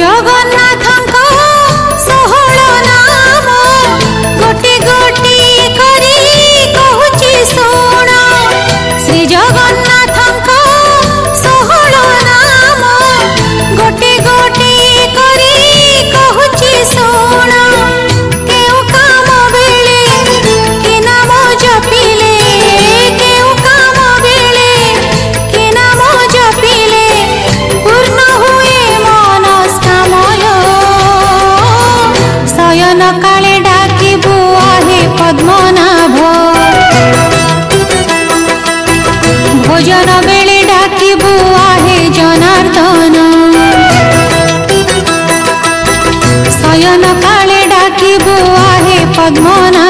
ଜଗନ୍ନାଥଙ୍କ ଷୋହଳ ନାମ ଗୋଟି ଗୋଟି କରି କହୁଛି ଶୁଣ ଶ୍ରୀ ଜଗନ୍ନାଥ জনবেলে ডাকিবু আহে জনার্দন শয়ন কালে ডাকিবু আহে পদ্মনা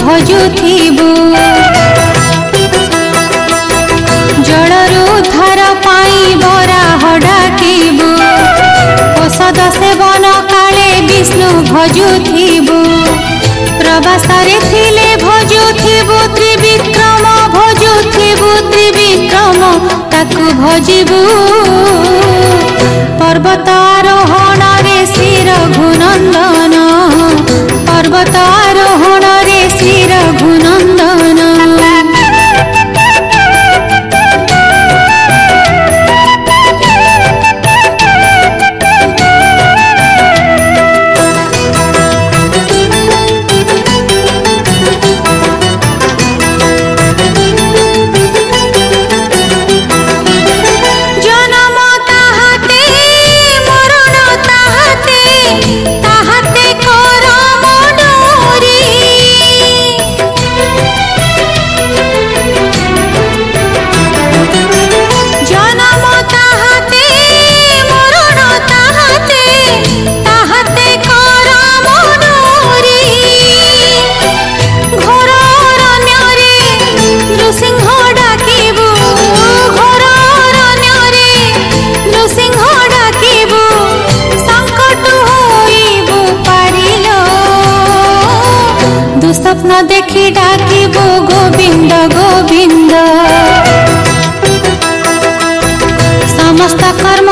ଭଜୁଥିବୁ ଜଳରୁ ଧାର ପାଇଁ ବରାହ ଡାକିବୁ ଔଷଧ ସେବନ କାଳେ ବିଷ୍ଣୁ ଭଜୁଥିବୁ ପ୍ରବାସରେ ଥିଲେ ଭଜୁଥିବୁ ତ୍ରିବିକ୍ରମ ଭଜୁଥିବୁ ତ୍ରିବିକ୍ରମ ତାକୁ ଭଜିବୁ ପର୍ବତ ଆରୋହଣ देखी डाकिबु गोविंद गोविंद समस्त कर्म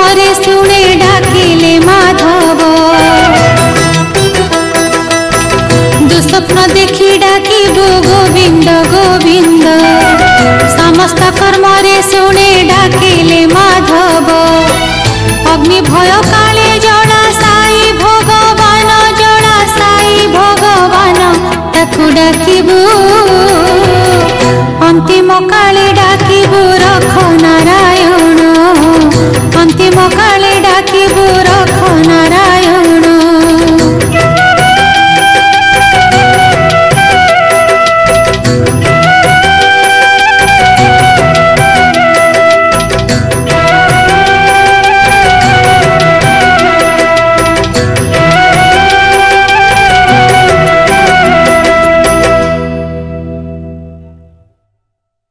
रे डाकिले माधव दुस्वप्न देखी डाकिबु por aquí.